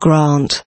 grant.